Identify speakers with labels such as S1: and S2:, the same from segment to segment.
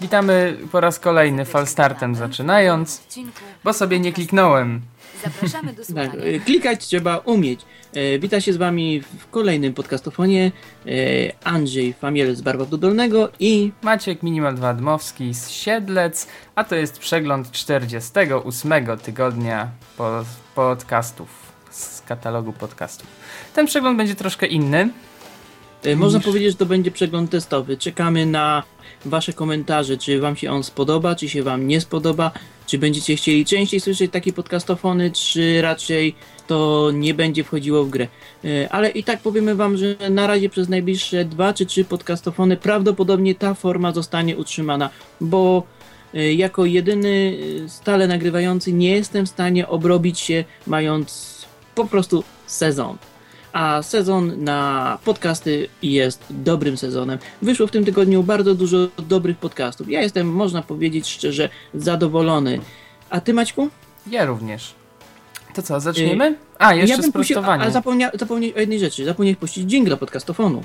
S1: Witamy po raz kolejny falstartem zaczynając, bo sobie nie kliknąłem.
S2: Zapraszamy do
S3: Tak,
S2: słuchania.
S3: e, klikać trzeba umieć. E, Wita się z wami w kolejnym podcastofonie e, Andrzej Famiel z Barwa Dolnego i
S1: Maciek Minimal 2 Dmowski z Siedlec, a to jest przegląd 48 tygodnia po, podcastów, z katalogu podcastów. Ten przegląd będzie troszkę inny.
S3: E, można powiedzieć, że to będzie przegląd testowy. Czekamy na wasze komentarze, czy wam się on spodoba, czy się wam nie spodoba, czy będziecie chcieli częściej słyszeć takie podcastofony, czy raczej to nie będzie wchodziło w grę. E, Ale i tak powiemy wam, że na razie przez najbliższe dwa czy trzy podcastofony prawdopodobnie ta forma zostanie utrzymana, bo e, jako jedyny stale nagrywający nie jestem w stanie obrobić się mając po prostu sezon. A sezon na podcasty jest dobrym sezonem. Wyszło w tym tygodniu bardzo dużo dobrych podcastów. Ja jestem, można powiedzieć szczerze, zadowolony. A ty, Maćku?
S1: Ja również. To co, zaczniemy? A, jeszcze
S3: puścił,
S1: sprostowanie.
S3: ale zapomnia, zapomniałeś o jednej rzeczy. Zapomniałeś puścić jingle podcastofonu.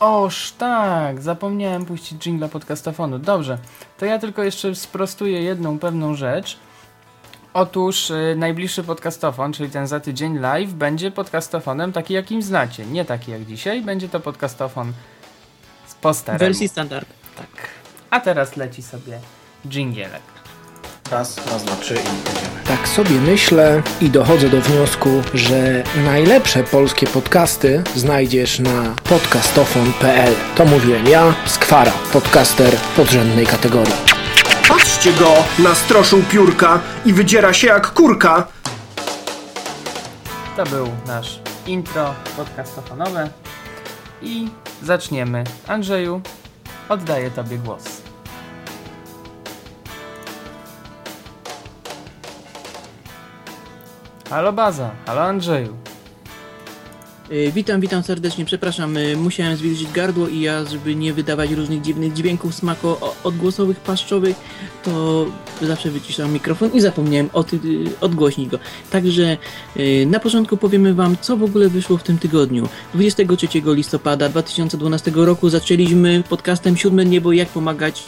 S1: Oż tak, zapomniałem puścić jingla podcastofonu. Dobrze, to ja tylko jeszcze sprostuję jedną pewną rzecz. Otóż y, najbliższy podcastofon, czyli ten za tydzień live, będzie podcastofonem taki jakim znacie. Nie taki jak dzisiaj, będzie to podcastofon z
S3: W
S1: posterem.
S3: wersji standard.
S1: Tak. A teraz leci sobie jingielek.
S4: Raz, raz, dwa, trzy i jedziemy.
S5: Tak sobie myślę i dochodzę do wniosku, że najlepsze polskie podcasty znajdziesz na podcastofon.pl. To mówiłem ja, Skwara, podcaster podrzędnej kategorii.
S6: Patrzcie go, nastroszył piórka i wydziera się jak kurka.
S1: To był nasz intro podcastofonowe i zaczniemy. Andrzeju, oddaję Tobie głos. Halo Baza, halo Andrzeju.
S3: Y, Witam, witam serdecznie, przepraszam, y, musiałem zwilżyć gardło i ja, żeby nie wydawać różnych dziwnych dźwięków smako odgłosowych, paszczowych, to zawsze wyciszam mikrofon i zapomniałem od, y, odgłośnić go. Także na początku powiemy wam, co w ogóle wyszło w tym tygodniu. 23 listopada 2012 roku zaczęliśmy podcastem Siódme Niebo, jak pomagać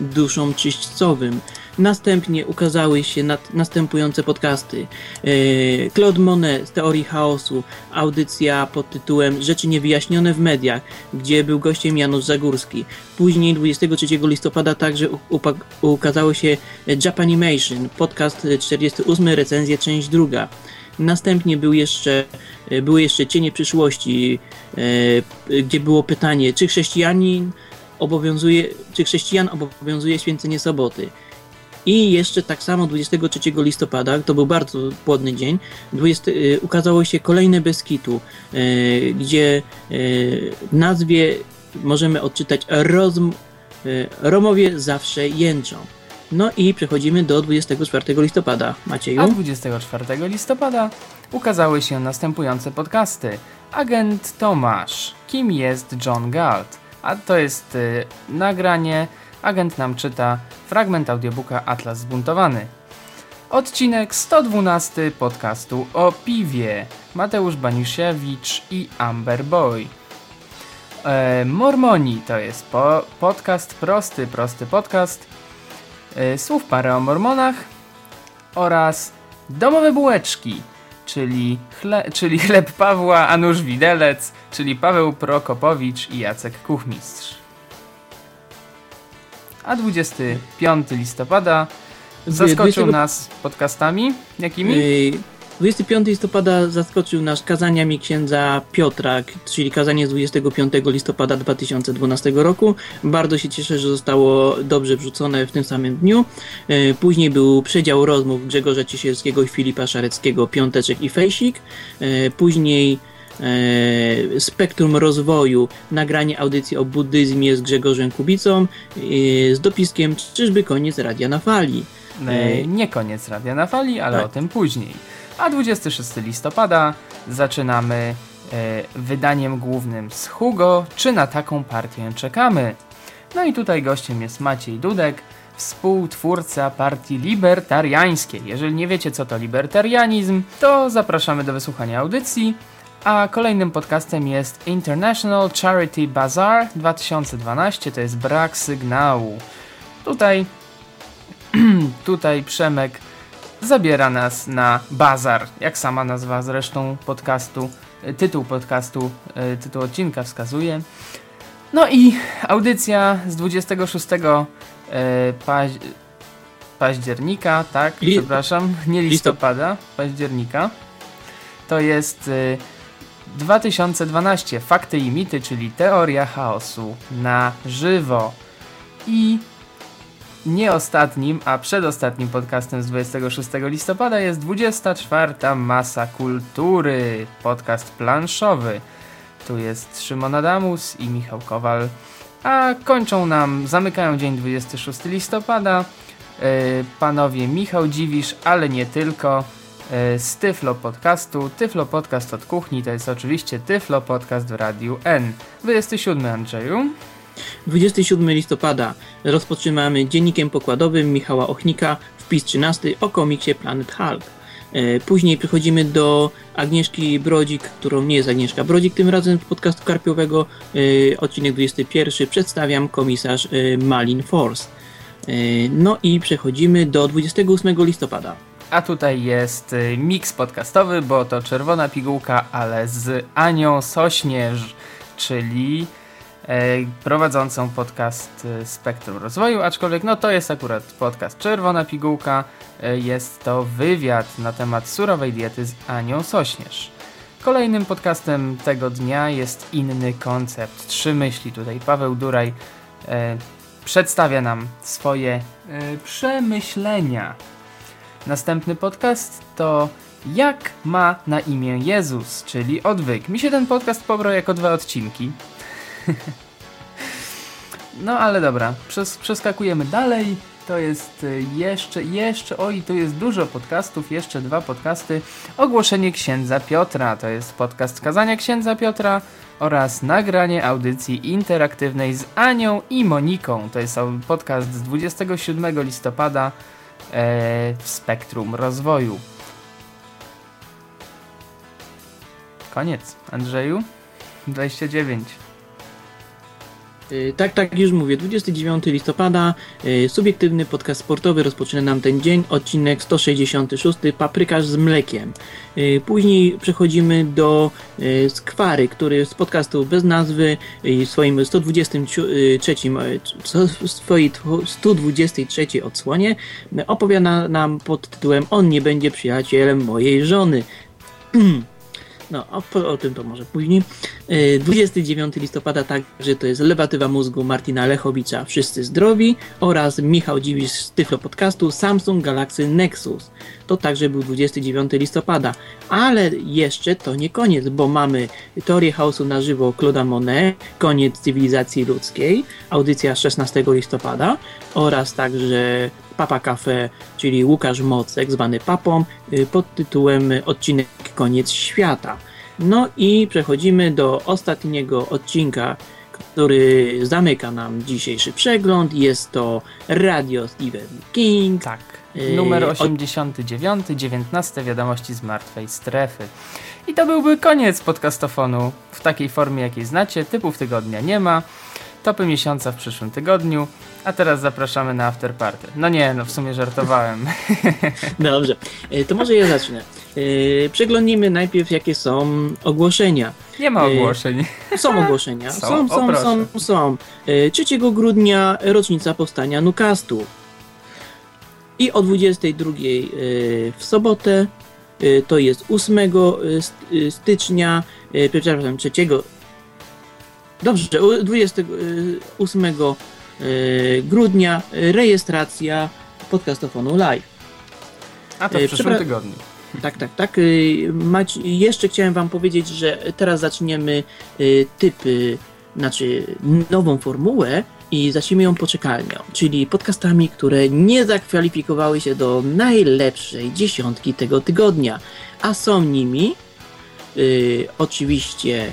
S3: duszom czyśćcowym. Następnie ukazały się następujące podcasty. Yy, Claude Monet z Teorii Chaosu, audycja pod tytułem Rzeczy niewyjaśnione w mediach, gdzie był gościem Janusz Zagórski. Później 23 listopada także ukazało się Japanimation, podcast 48, recenzja część druga. Następnie był jeszcze, yy, były jeszcze Cienie przyszłości, yy, gdzie było pytanie, czy chrześcijanin obowiązuje, czy chrześcijan obowiązuje święcenie soboty. I jeszcze tak samo 23 listopada, to był bardzo płodny dzień, 20, y, ukazało się kolejne Beskitu, y, gdzie y, w nazwie możemy odczytać rozm, Romowie zawsze jęczą. No i przechodzimy do 24 listopada. Macieju?
S1: A 24 listopada ukazały się następujące podcasty. Agent Tomasz. Kim jest John Galt? A to jest y, nagranie. Agent nam czyta fragment audiobooka Atlas Zbuntowany. Odcinek 112 podcastu o piwie. Mateusz Baniusiewicz i Amber Boy. E, Mormoni to jest po, podcast prosty, prosty podcast. E, słów parę o mormonach oraz domowe bułeczki, czyli, chle, czyli chleb Pawła, a nóż widelec, czyli Paweł Prokopowicz i Jacek Kuchmistrz. A 25 listopada zaskoczył
S3: 20
S1: nas podcastami. Jakimi?
S3: Yy, 25 listopada zaskoczył nas kazaniami księdza Piotra, czyli kazanie z 25 listopada 2012 roku. Bardzo się cieszę, że zostało dobrze wrzucone w tym samym dniu. Yy, Później był przedział rozmów Grzegorza Ciesielskiego i Filipa Szareckiego, Piąteczek i Fejsik. Yy, Później e, Spektrum Rozwoju, nagranie audycji o buddyzmie z Grzegorzem Kubicą, e, z dopiskiem Czyżby koniec radia na fali.
S1: E, nie koniec Radia na Fali, ale
S3: Tak.
S1: o tym później. A 26 listopada zaczynamy e, wydaniem głównym z Hugo. Czy na taką partię czekamy? No i tutaj gościem jest Maciej Dudek, współtwórca partii libertariańskiej. Jeżeli nie wiecie, co to libertarianizm, to zapraszamy do wysłuchania audycji. A kolejnym podcastem jest International Charity Bazaar 2012, to jest brak sygnału. Tutaj, tutaj Przemek zabiera nas na bazar, jak sama nazwa zresztą podcastu, e, tytuł podcastu, e, tytuł odcinka wskazuje. No i audycja z 26 e, paź października, tak, przepraszam, nie listopada, października. To jest 2012 Fakty i mity, czyli teoria chaosu na żywo. I nie ostatnim, a przedostatnim podcastem z 26 listopada jest 24 Masa Kultury, podcast planszowy. Tu jest Szymon Adamus i Michał Kowal. A kończą nam, zamykają dzień 26 listopada yy, panowie Michał Dziwisz, ale nie tylko, z Tyflo Podcastu. Tyflo Podcast od kuchni to jest oczywiście Tyflo Podcast w Radiu N. 27 Andrzeju.
S3: 27 listopada rozpoczynamy dziennikiem pokładowym Michała Ochnika, wpis 13 o komiksie Planet Hulk. E, później przechodzimy do Agnieszki Brodzik, którą nie jest Agnieszka Brodzik, tym razem z podcastu karpiowego, e, odcinek 21, przedstawiam komisarz e, Malin Force. No i przechodzimy do 28 listopada.
S1: A tutaj jest miks podcastowy, bo to czerwona pigułka, ale z Anią Sośnierz, czyli prowadzącą podcast Spektrum Rozwoju, aczkolwiek no to jest akurat podcast Czerwona Pigułka, jest to wywiad na temat surowej diety z Anią Sośnierz. Kolejnym podcastem tego dnia jest inny koncept. Trzy myśli tutaj. Paweł Duraj e, przedstawia nam swoje e, przemyślenia. Następny podcast to Jak ma na imię Jezus, czyli odwyk. Mi się ten podcast pobrał jako dwa odcinki. no ale dobra, Przes przeskakujemy dalej to jest y, jeszcze, jeszcze, oj, tu jest dużo podcastów, jeszcze dwa podcasty. Ogłoszenie księdza Piotra, to jest podcast Kazania księdza Piotra oraz nagranie audycji interaktywnej z Anią i Moniką. To jest podcast z 27 listopada w Spektrum Rozwoju. Koniec. Andrzeju? 29.
S3: Y, tak, tak, już mówię. 29 listopada, y, subiektywny podcast sportowy rozpoczyna nam ten dzień, odcinek 166, paprykarz z mlekiem. Y, później przechodzimy do Skwary, który z podcastu bez nazwy w swoim 123, swojej 123 odsłonie opowiada nam pod tytułem On nie będzie przyjacielem mojej żony. No, o, o, tym to może później. 29 e, listopada także to jest Lewatywa Mózgu Martina Lechowicza Wszyscy Zdrowi oraz Michał Dziwisz z Tyflo Podcastu Samsung Galaxy Nexus. To także był 29 listopada. Ale jeszcze to nie koniec, bo mamy Teorię Chaosu na żywo Claude'a Monet, Koniec Cywilizacji Ludzkiej, audycja 16 listopada oraz także Papa Cafe, czyli Łukasz Mocek, zwany Papą, y, pod tytułem Odcinek Koniec Świata. No i przechodzimy do ostatniego odcinka, który zamyka nam dzisiejszy przegląd. Jest to Radio Stephen King.
S1: Tak. Y, numer 89, 19 wiadomości z martwej strefy. I to byłby koniec podcastofonu w takiej formie, jakiej znacie. Typów tygodnia nie ma. Topy miesiąca w przyszłym tygodniu. A teraz zapraszamy na afterparty. No nie, no w sumie żartowałem.
S3: Dobrze, e, to może ja zacznę. E, przeglądnijmy najpierw, jakie są ogłoszenia.
S1: Nie ma e, ogłoszeń.
S3: Są ogłoszenia. Są, są, są, są, są. 3 grudnia rocznica powstania Nukastu. I o 22 w sobotę, to jest 8 stycznia, przepraszam, 3 Dobrze, 28 E, grudnia rejestracja podcastofonu live.
S1: A to w przyszłym tygodniu.
S3: Tak, tak, tak. Jeszcze chciałem Wam powiedzieć, że teraz zaczniemy typy, znaczy nową formułę i zaczniemy ją poczekalnią, czyli podcastami, które nie zakwalifikowały się do najlepszej dziesiątki tego tygodnia, a są nimi y, oczywiście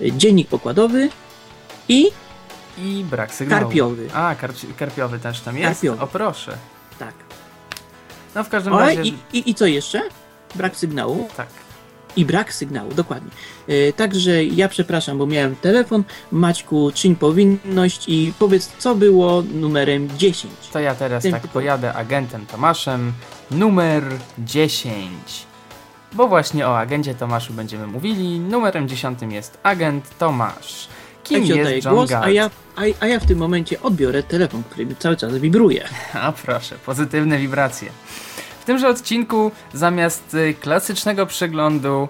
S3: dziennik pokładowy i
S1: i brak sygnału.
S3: Karpiowy.
S1: A, kar karpiowy też tam jest? Karpiowy. O proszę.
S3: Tak.
S1: No w każdym razie...
S3: I, i, I co jeszcze? Brak sygnału?
S1: Tak.
S3: I brak sygnału, dokładnie. E, Także ja przepraszam, bo miałem telefon. Maćku, czyń powinność i powiedz, co było numerem 10.
S1: To ja teraz
S3: Tym
S1: tak
S3: typu-
S1: pojadę agentem Tomaszem numer 10. Bo właśnie o agencie Tomaszu będziemy mówili. Numerem 10 jest agent Tomasz. Kim jest John
S3: głos,
S1: Galt?
S3: a ja, a, a ja w tym momencie odbiorę telefon, który cały czas wibruje.
S1: A proszę, pozytywne wibracje. W tymże odcinku zamiast y, klasycznego przeglądu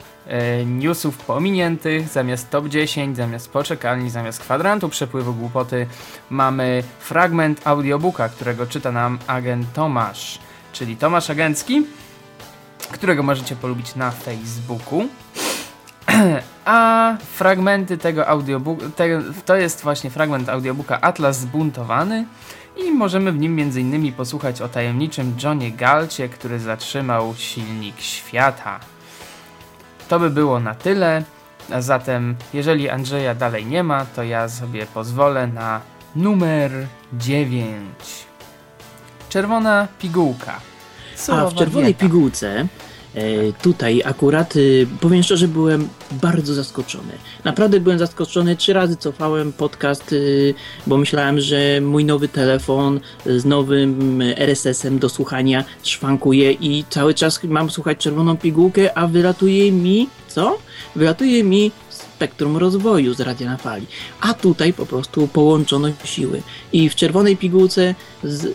S1: y, newsów pominiętych, zamiast top 10, zamiast poczekalni, zamiast kwadrantu przepływu głupoty, mamy fragment audiobooka, którego czyta nam agent Tomasz, czyli Tomasz Agencki, którego możecie polubić na Facebooku. A fragmenty tego audiobooka, te, to jest właśnie fragment audiobooka Atlas Zbuntowany i możemy w nim m.in. posłuchać o tajemniczym Johnie Galcie, który zatrzymał silnik świata. To by było na tyle, a zatem jeżeli Andrzeja dalej nie ma, to ja sobie pozwolę na numer 9. Czerwona pigułka.
S3: A
S1: Surowa
S3: w czerwonej
S1: dieta.
S3: pigułce tutaj akurat y, powiem szczerze byłem bardzo zaskoczony. Naprawdę byłem zaskoczony. Trzy razy cofałem podcast, y, bo myślałem, że mój nowy telefon z nowym RSS-em do słuchania szwankuje i cały czas mam słuchać czerwoną pigułkę, a wylatuje mi co? Wylatuje mi spektrum rozwoju z radia na fali. A tutaj po prostu połączono siły. I w czerwonej pigułce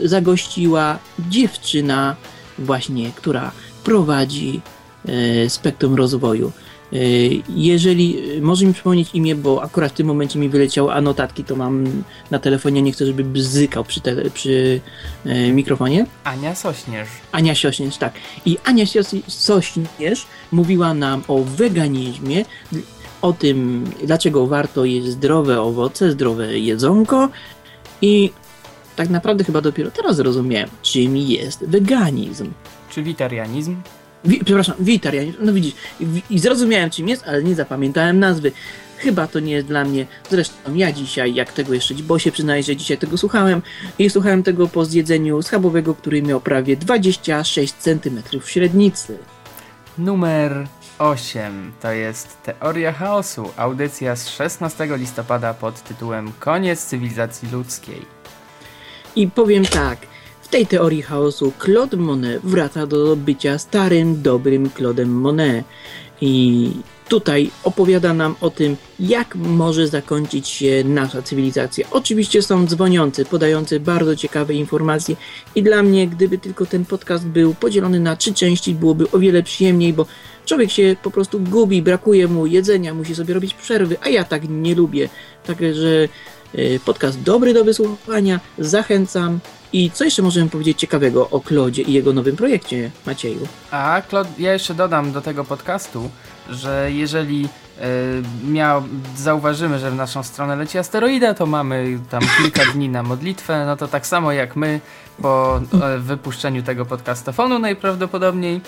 S3: zagościła dziewczyna właśnie, która prowadzi e, spektrum rozwoju. E, jeżeli e, może mi przypomnieć imię, bo akurat w tym momencie mi wyleciały a notatki, to mam na telefonie, nie chcę, żeby bzykał przy, tele, przy e, mikrofonie.
S1: Ania Sośnierz.
S3: Ania Sośnierz, tak. I Ania Sośnierz mówiła nam o weganizmie, o tym, dlaczego warto jeść zdrowe owoce, zdrowe jedzonko i tak naprawdę chyba dopiero teraz zrozumiałem, czym jest weganizm.
S1: Czy witarianizm?
S3: Wi- przepraszam, witarianizm, no widzisz, i, i zrozumiałem czym jest, ale nie zapamiętałem nazwy. Chyba to nie jest dla mnie. Zresztą ja dzisiaj, jak tego jeszcze, bo się przyznaję, że dzisiaj tego słuchałem i słuchałem tego po zjedzeniu schabowego, który miał prawie 26 cm średnicy.
S1: Numer 8 to jest Teoria Chaosu, audycja z 16 listopada pod tytułem Koniec cywilizacji ludzkiej.
S3: I powiem tak, w tej teorii chaosu Claude Monet wraca do bycia starym, dobrym Claude'em Monet. I tutaj opowiada nam o tym, jak może zakończyć się nasza cywilizacja. Oczywiście są dzwoniący, podający bardzo ciekawe informacje i dla mnie, gdyby tylko ten podcast był podzielony na trzy części, byłoby o wiele przyjemniej, bo człowiek się po prostu gubi, brakuje mu jedzenia, musi sobie robić przerwy, a ja tak nie lubię. Także e, podcast dobry do wysłuchania, zachęcam. I co jeszcze możemy powiedzieć ciekawego o Klodzie i jego nowym projekcie, Macieju?
S1: A Claude, ja jeszcze dodam do tego podcastu, że jeżeli e, miał, zauważymy, że w naszą stronę leci asteroida, to mamy tam kilka dni na modlitwę, no to tak samo jak my po e, wypuszczeniu tego podcastofonu najprawdopodobniej.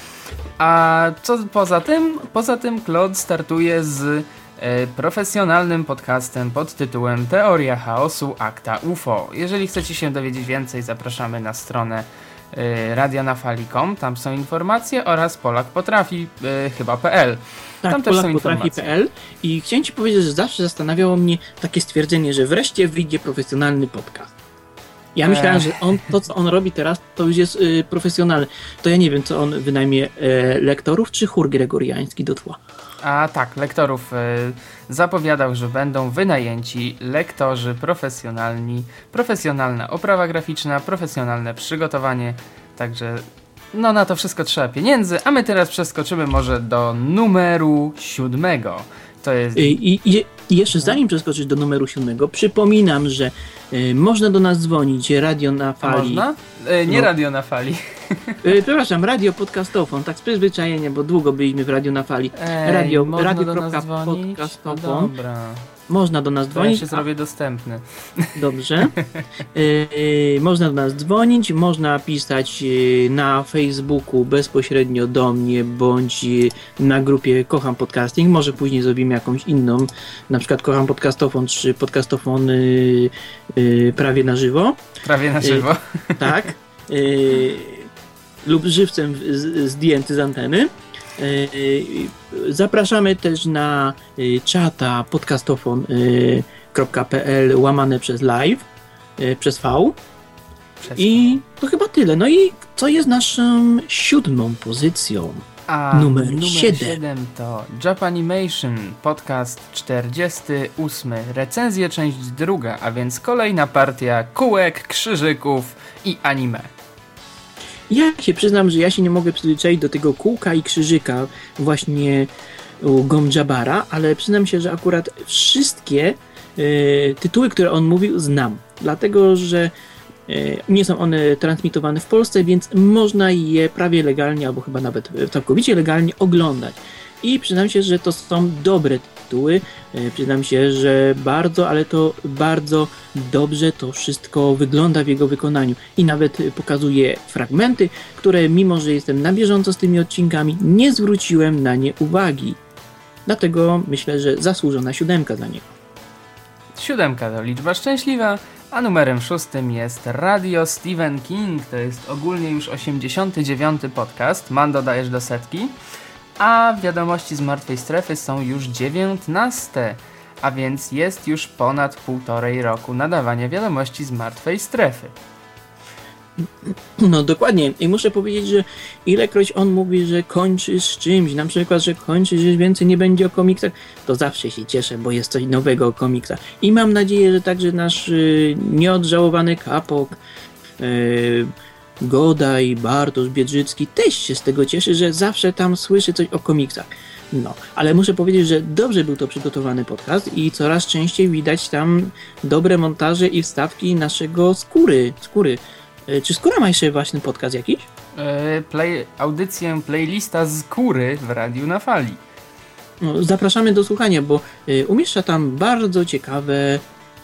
S1: A co poza tym? Poza tym Claude startuje z profesjonalnym podcastem pod tytułem Teoria Chaosu Akta UFO. Jeżeli chcecie się dowiedzieć więcej, zapraszamy na stronę e, radionafali.com, tam są informacje oraz Polak Potrafi e, chyba.pl.
S3: Tak,
S1: Tam też są informacje.
S3: polakpotrafi.pl i chciałem Ci powiedzieć, że zawsze zastanawiało mnie takie stwierdzenie, że wreszcie wyjdzie profesjonalny podcast. Ja myślałem, że on, to co on robi teraz, to już jest y, profesjonalne. To ja nie wiem, co on wynajmie e, lektorów czy chór gregoriański do tła.
S1: A tak, lektorów e, zapowiadał, że będą wynajęci lektorzy profesjonalni, profesjonalna oprawa graficzna, profesjonalne przygotowanie, także no na to wszystko trzeba pieniędzy, a my teraz przeskoczymy może do numeru siódmego. To jest...
S3: Y, I, i, I jeszcze zanim przeskoczyć do numeru siódmego, przypominam, że y, można do nas dzwonić, radio na fali.
S1: Można? E, nie
S3: No.
S1: radio na fali.
S3: Y, przepraszam, radio podcastofon, tak z przyzwyczajenia, bo długo byliśmy w radio na fali.
S1: Ej,
S3: Radio- radio podcastofon.
S1: No dobra,
S3: Można do nas
S1: to ja
S3: dzwonić.
S1: się zrobię dostępny.
S3: Dobrze. Y, y, można do nas dzwonić, można pisać y, na Facebooku bezpośrednio do mnie, bądź na grupie Kocham Podcasting. Może później zrobimy jakąś inną, na przykład Kocham Podcastofon, czy Podcastofon prawie na żywo.
S1: Prawie na żywo.
S3: Tak. Lub żywcem zdjęty z anteny. Zapraszamy też na czata podcastofon.pl łamane przez live, przez V.
S1: Przez...
S3: I to chyba tyle. No i co jest naszą siódmą pozycją?
S1: A
S3: numer
S1: numer
S3: siedem.
S1: 7 to Japanimation, podcast 48, recenzje część druga, a więc kolejna partia kółek, krzyżyków i anime.
S3: Ja się przyznam, że ja się nie mogę przyzwyczaić do tego kółka i krzyżyka właśnie u Gomjabara, ale przyznam się, że akurat wszystkie e, tytuły, które on mówił, znam. Dlatego, że e, nie są one transmitowane w Polsce, więc można je prawie legalnie, albo chyba nawet całkowicie legalnie oglądać. I przyznam się, że to są dobre tytuły. E, Przyznam się, że bardzo, ale to bardzo dobrze to wszystko wygląda w jego wykonaniu. I nawet pokazuje fragmenty, które mimo, że jestem na bieżąco z tymi odcinkami, nie zwróciłem na nie uwagi. Dlatego myślę, że zasłużona siódemka dla niego.
S1: Siódemka to liczba szczęśliwa, a numerem szóstym jest Radio Stephen King. To jest ogólnie już 89 podcast. Mando dajesz do setki. A wiadomości z martwej strefy są już 19. A więc jest już ponad półtorej roku nadawania wiadomości z martwej strefy.
S3: No dokładnie. I muszę powiedzieć, że ilekroć on mówi, że kończy z czymś, na przykład, że kończy, że więcej nie będzie o komiksach, to zawsze się cieszę, bo jest coś nowego o komiksach. I mam nadzieję, że także nasz y, nieodżałowany kapok, y, Goda i Bartosz Biedrzycki też się z tego cieszy, że zawsze tam słyszy coś o komiksach. No, ale muszę powiedzieć, że dobrze był to przygotowany podcast i coraz częściej widać tam dobre montaże i wstawki naszego skóry. skóry. E, Czy skóra ma jeszcze właśnie podcast jakiś?
S1: Yy, play, audycję playlista z kury w radiu na fali.
S3: No, zapraszamy do słuchania, bo y, umieszcza tam bardzo ciekawe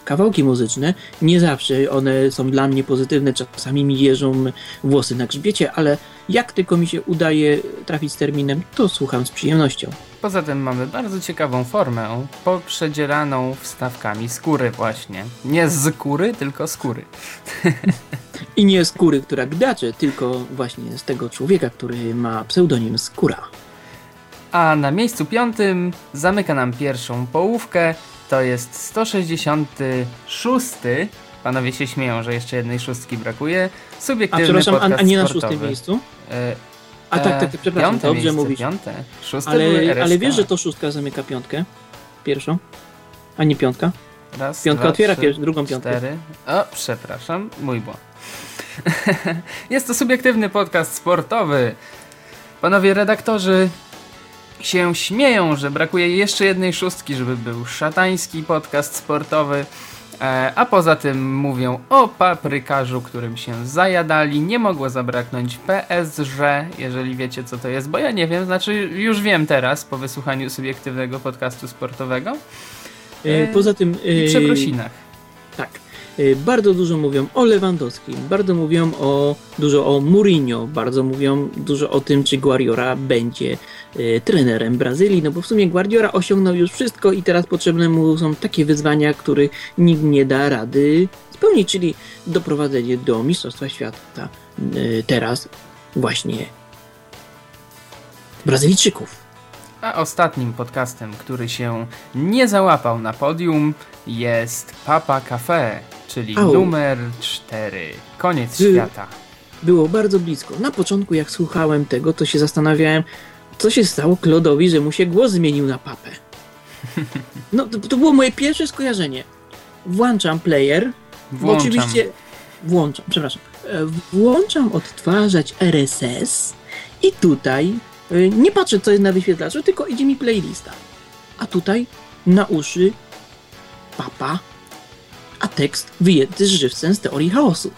S3: kawałki muzyczne. Nie zawsze one są dla mnie pozytywne, czasami mi jeżą włosy na grzbiecie, ale jak tylko mi się udaje trafić z terminem, to słucham z przyjemnością.
S1: Poza tym mamy bardzo ciekawą formę, poprzedzieraną wstawkami skóry właśnie. Nie z kury, tylko skóry.
S3: I nie skóry, która gdacze, tylko właśnie z tego człowieka, który ma pseudonim Skóra.
S1: A na miejscu piątym zamyka nam pierwszą połówkę. To jest 166. Panowie się śmieją, że jeszcze jednej szóstki brakuje.
S3: A
S1: Subiektywny
S3: przepraszam, a,
S1: podcast
S3: a nie na
S1: sportowy.
S3: szóstym miejscu?
S1: E,
S3: A tak, tak,
S1: e,
S3: przepraszam,
S1: piąte
S3: dobrze
S1: miejsce,
S3: mówisz.
S1: Piąte. Szóste
S3: Ale, ale wiesz, że to szóstka zamyka piątkę? Pierwszą? A nie piątka?
S1: Raz,
S3: Piątka
S1: dwa,
S3: otwiera
S1: trzy,
S3: pierwszą, drugą piątkę.
S1: Cztery. O, przepraszam, mój błąd. Jest to subiektywny podcast sportowy. Panowie redaktorzy się śmieją, że brakuje jeszcze jednej szóstki, żeby był szatański podcast sportowy. E, a poza tym mówią o paprykarzu, którym się zajadali. Nie mogło zabraknąć PSG, jeżeli wiecie co to jest, bo ja nie wiem, znaczy już wiem teraz po wysłuchaniu subiektywnego podcastu sportowego.
S3: E, Poza tym...
S1: I
S3: e,
S1: przeprosinach.
S3: E, Bardzo dużo mówią o Lewandowskim, bardzo mówią o, dużo o Mourinho, bardzo mówią dużo o tym, czy Guardiola będzie e, trenerem Brazylii, no bo w sumie Guardiola osiągnął już wszystko i teraz potrzebne mu są takie wyzwania, których nikt nie da rady spełnić, czyli doprowadzenie do Mistrzostwa Świata e, teraz właśnie Brazylijczyków.
S1: A ostatnim podcastem, który się nie załapał na podium jest Papa Cafe, czyli
S3: Au.
S1: numer 4. Koniec
S3: Ty-
S1: świata.
S3: Było bardzo blisko. Na początku, jak słuchałem tego, to się zastanawiałem, co się stało Klodowi, że mu się głos zmienił na papę. No, to, to było moje pierwsze skojarzenie. Włączam player,
S1: Włączam.
S3: oczywiście. Włączam, przepraszam. E, Włączam odtwarzać RSS i tutaj e, nie patrzę, co jest na wyświetlaczu, tylko idzie mi playlista. A tutaj na uszy papa, a tekst wyjęty z żywcem z teorii chaosu.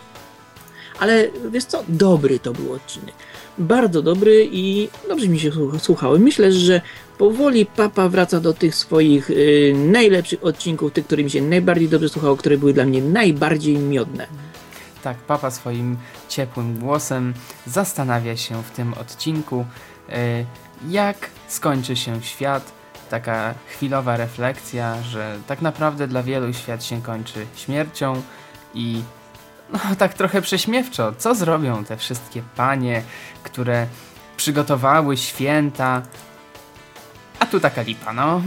S3: Ale wiesz co, dobry to był odcinek. Bardzo dobry i dobrze mi się słuch- słuchało. Myślę, że powoli papa wraca do tych swoich y, najlepszych odcinków, tych, które mi się najbardziej dobrze słuchało, które były dla mnie najbardziej miodne.
S1: Tak, papa swoim ciepłym głosem zastanawia się w tym odcinku, e, jak skończy się świat. Taka chwilowa refleksja, że tak naprawdę dla wielu świat się kończy śmiercią i no tak trochę prześmiewczo, co zrobią te wszystkie panie, które przygotowały święta. A tu taka lipa, no.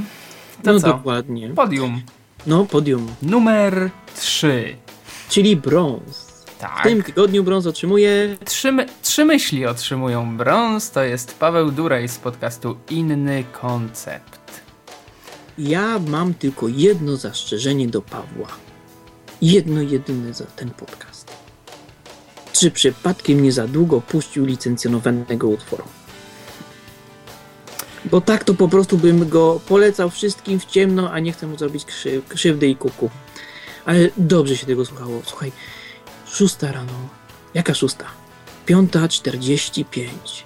S1: To
S3: no
S1: co?
S3: dokładnie.
S1: Podium
S3: No, podium.
S1: numer 3.
S3: Czyli brąz.
S1: Tak.
S3: W tym tygodniu brąz otrzymuje
S1: Trzy, trzy myśli otrzymują brąz. To jest Paweł Duraj z podcastu Inny Koncept.
S3: Ja mam tylko jedno zastrzeżenie do Pawła. Jedno jedyne za ten podcast. Czy przypadkiem nie za długo puścił licencjonowanego utworu? Bo tak to po prostu bym go polecał wszystkim w ciemno, a nie chcę mu zrobić krzy krzywdy i kuku. Ale dobrze się tego słuchało. Słuchaj, szósta rano. Jaka szósta? Piąta czterdzieści pięć.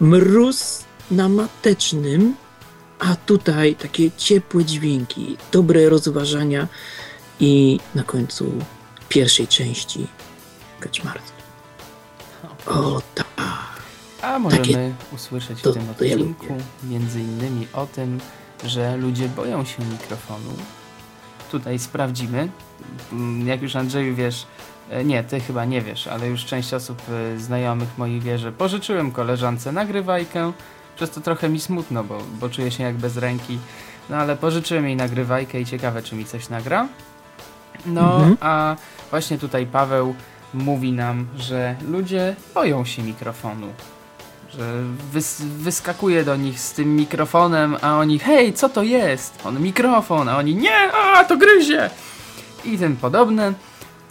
S3: Mróz na matecznym a tutaj takie ciepłe dźwięki, dobre rozważania i na końcu pierwszej części kaczmarski. O tak.
S1: A możemy
S3: Takie-
S1: usłyszeć w tym
S3: to ja
S1: odcinku
S3: lubię.
S1: między innymi o tym, że ludzie boją się mikrofonu. Tutaj sprawdzimy. Mm, Jak już Andrzeju wiesz, e, nie, ty chyba nie wiesz, ale już część osób e, znajomych moich wie, że pożyczyłem koleżance nagrywajkę, przez to trochę mi smutno, bo, bo czuję się jak bez ręki. No ale pożyczyłem jej nagrywajkę i ciekawe, czy mi coś nagra. No,
S3: Mhm.
S1: a właśnie tutaj Paweł mówi nam, że ludzie boją się mikrofonu. Że wys wyskakuje do nich z tym mikrofonem, a oni, hej, co to jest? On mikrofon, a oni, nie, a to gryzie! I tym podobne.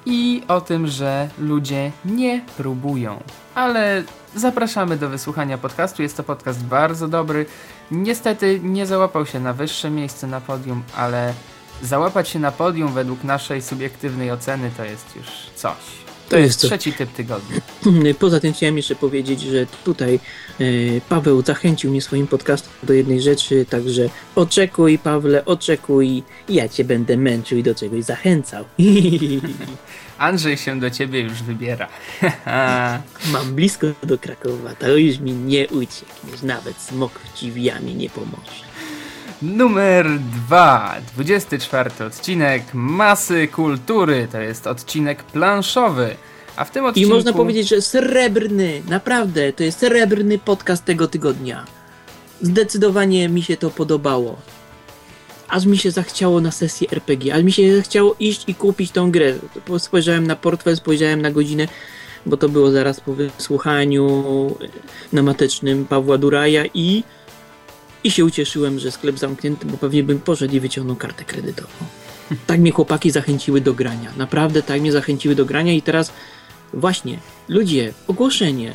S1: I o tym, że ludzie nie próbują. Ale zapraszamy do wysłuchania podcastu. Jest to podcast bardzo dobry. Niestety nie załapał się na wyższe miejsce na podium, ale załapać się na podium według naszej subiektywnej oceny to jest już coś. To,
S3: To
S1: jest
S3: coś.
S1: trzeci typ tygodnia.
S3: Poza tym chciałem jeszcze powiedzieć, że tutaj e, Paweł zachęcił mnie swoim podcastem do jednej rzeczy, także oczekuj Pawle, oczekuj, ja cię będę męczył i do czegoś zachęcał.
S1: Andrzej się do ciebie już wybiera.
S3: Mam blisko do Krakowa, to już mi nie uciekniesz, nawet smok jamie nie pomoże.
S1: Numer 2, 24 odcinek Masy Kultury. To jest odcinek planszowy. A w tym
S3: I
S1: odcinku.
S3: można powiedzieć, że srebrny, naprawdę, to jest srebrny podcast tego tygodnia. Zdecydowanie mi się to podobało. Aż mi się zachciało na sesję RPG, aż mi się zachciało iść i kupić tą grę. Po- Spojrzałem na portfel, spojrzałem na godzinę, bo to było zaraz po wysłuchaniu e, na matecznym Pawła Duraja i, i się ucieszyłem, że sklep zamknięty, bo pewnie bym poszedł i wyciągnął kartę kredytową. Tak mnie chłopaki zachęciły do grania. Naprawdę tak mnie zachęciły do grania i teraz Właśnie, ludzie, ogłoszenie.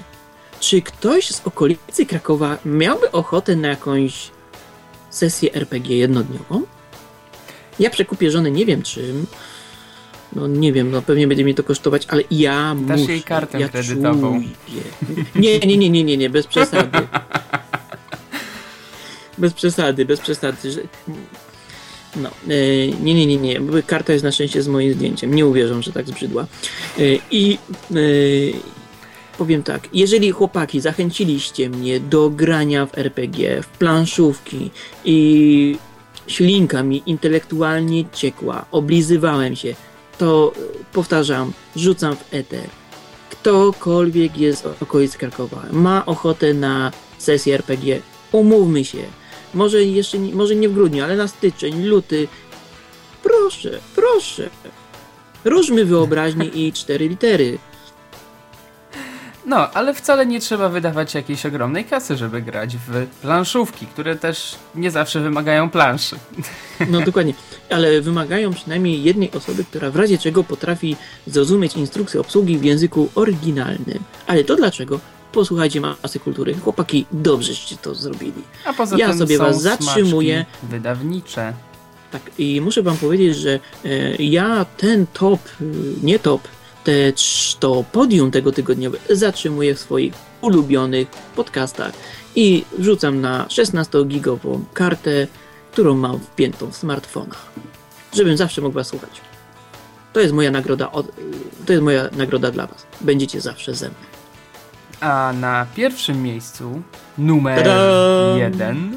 S3: Czy ktoś z okolicy Krakowa miałby ochotę na jakąś sesję RPG jednodniową? Ja przekupię żonę nie wiem czym. No nie wiem, no pewnie będzie mnie to kosztować, ale ja
S1: Dasz
S3: muszę.
S1: jej kartę
S3: ja
S1: kredytową.
S3: Czuję. Nie, nie, nie, nie, nie, nie, bez przesady. Bez przesady, bez przesady. Że... No, e, nie, nie, nie, nie. Karta jest na szczęście z moim zdjęciem. Nie uwierzą, że tak zbrzydła. E, I e, powiem tak, jeżeli chłopaki zachęciliście mnie do grania w RPG, w planszówki i ślinka mi intelektualnie ciekła, oblizywałem się, to powtarzam, rzucam w eter. Ktokolwiek jest z okolic Krakowa, ma ochotę na sesję RPG, umówmy się. Może jeszcze nie, może nie w grudniu, ale na styczeń, luty. Proszę, proszę. Różmy wyobraźnię i cztery litery.
S1: No, ale wcale nie trzeba wydawać jakiejś ogromnej kasy, żeby grać w planszówki, które też nie zawsze wymagają planszy.
S3: No dokładnie. Ale wymagają przynajmniej jednej osoby, która w razie czego potrafi zrozumieć instrukcję obsługi w języku oryginalnym. Ale to dlaczego? Posłuchajcie masy kultury. Chłopaki, dobrzeście to zrobili.
S1: A poza
S3: Ja
S1: tym
S3: sobie
S1: są
S3: was zatrzymuję.
S1: wydawnicze.
S3: Tak, i muszę wam powiedzieć, że e, ja ten top, y, nie top, te, to podium tego tygodniowe zatrzymuję w swoich ulubionych podcastach i wrzucam na 16-gigową kartę, którą mam wpiętą w smartfona, żebym zawsze mógł was słuchać. To jest moja nagroda, od, y, to jest moja nagroda dla was. Będziecie zawsze ze mną.
S1: A na pierwszym miejscu numer
S3: Tadam!
S1: jeden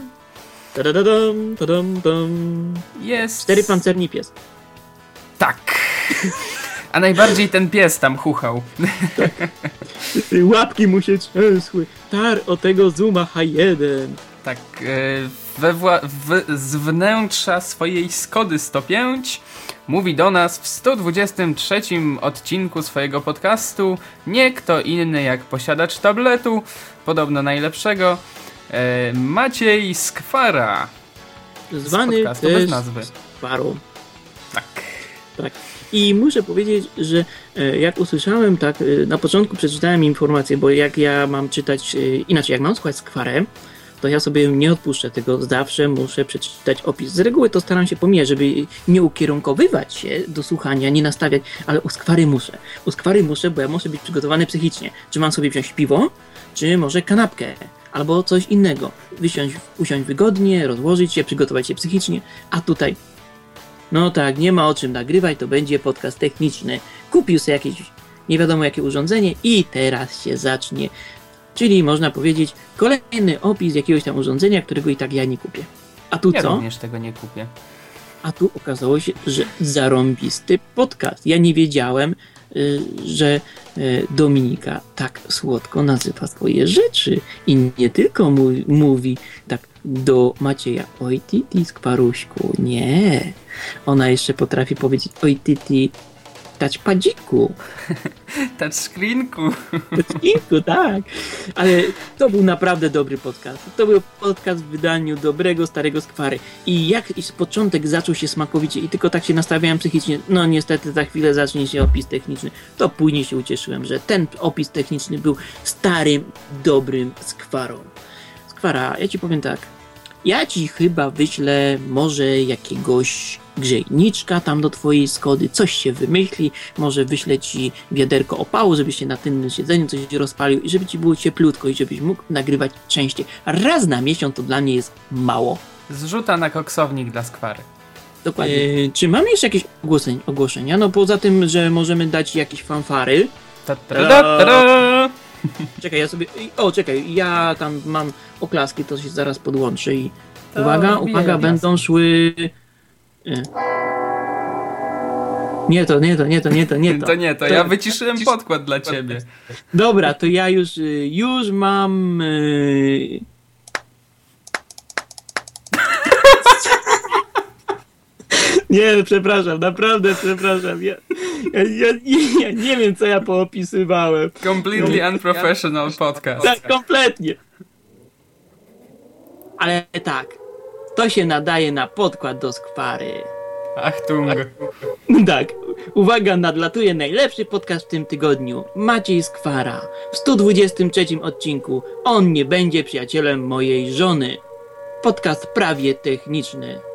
S3: Tadadadam, tadam, dam.
S1: jest...
S3: Cztery pancerni pies.
S1: Tak. A najbardziej ten pies tam chuchał.
S3: Łapki mu się trzęsły. Tar o tego Zuma H1.
S1: Tak, e, we wła- w, z wnętrza swojej Skody 105 mówi do nas w 123 odcinku swojego podcastu nie kto inny jak posiadacz tabletu, podobno najlepszego, e, Maciej Skwara.
S3: Zwany
S1: podcastu bez
S3: też
S1: nazwy.
S3: Sparą.
S1: Tak.
S3: Tak. I muszę powiedzieć, że e, jak usłyszałem, tak, e, na początku przeczytałem informację, bo jak ja mam czytać, e, inaczej, jak mam słuchać skwarę, to ja sobie nie odpuszczę tego, zawsze muszę przeczytać opis. Z reguły to staram się pomijać, żeby nie ukierunkowywać się do słuchania, nie nastawiać, ale u skwary muszę. U skwary muszę, bo ja muszę być przygotowany psychicznie. Czy mam sobie wziąć piwo, czy może kanapkę, albo coś innego. Wysiąść, usiąść wygodnie, rozłożyć się, przygotować się psychicznie, a tutaj no tak, nie ma o czym nagrywać, to będzie podcast techniczny. Kupił sobie jakieś nie wiadomo jakie urządzenie i teraz się zacznie. Czyli można powiedzieć kolejny opis jakiegoś tam urządzenia, którego i tak ja nie kupię. A tu
S1: Ja
S3: co?
S1: również tego nie kupię.
S3: A tu okazało się, że zarąbisty podcast. Ja nie wiedziałem, y, że y, Dominika tak słodko nazywa swoje rzeczy. I nie tylko mu, mówi tak do Macieja, oj titi skwaruśku, nie. Ona jeszcze potrafi powiedzieć, oj titi taćpadziku.
S1: Touchscreenku.
S3: Odcinku, tak. Ale to był naprawdę dobry podcast. To był podcast w wydaniu dobrego, starego skwary. I jak z początek zaczął się smakowicie i tylko tak się nastawiałem psychicznie, no niestety za chwilę zacznie się opis techniczny, to później się ucieszyłem, że ten opis techniczny był starym, dobrym skwarą. Skwara, ja ci powiem tak. Ja ci chyba wyślę może jakiegoś grzejniczka tam do twojej skody, coś się wymyśli, może wyślę ci wiaderko opału, żebyś się na tym siedzeniu coś rozpalił i żeby ci było cieplutko i żebyś mógł nagrywać częściej. Raz na miesiąc to dla mnie jest mało.
S1: Zrzuta na koksownik dla skwary.
S3: Dokładnie. E, czy mamy jeszcze jakieś ogłoszeń, ogłoszenia? No poza tym, że możemy dać jakieś fanfary.
S1: Ta, ta, ta.
S3: Czekaj, ja sobie... O, czekaj, ja tam mam oklaski, to się zaraz podłączę i...
S1: To
S3: Uwaga, uwaga, będą szły... Nie to, nie to, nie to, nie to, nie to.
S1: To nie, to ja wyciszyłem podkład dla ciebie.
S3: Dobra, to ja już, y, już mam. y, Nie, przepraszam, naprawdę przepraszam. Ja, ja, ja, ja nie wiem, co ja poopisywałem.
S1: Completely unprofessional podcast.
S3: Tak, kompletnie. Ale tak, to się nadaje na podkład do skwary.
S1: Achtung.
S3: Tak, uwaga, nadlatuje najlepszy podcast w tym tygodniu. Maciej Skwara. W 123 odcinku On nie będzie przyjacielem mojej żony. Podcast prawie techniczny.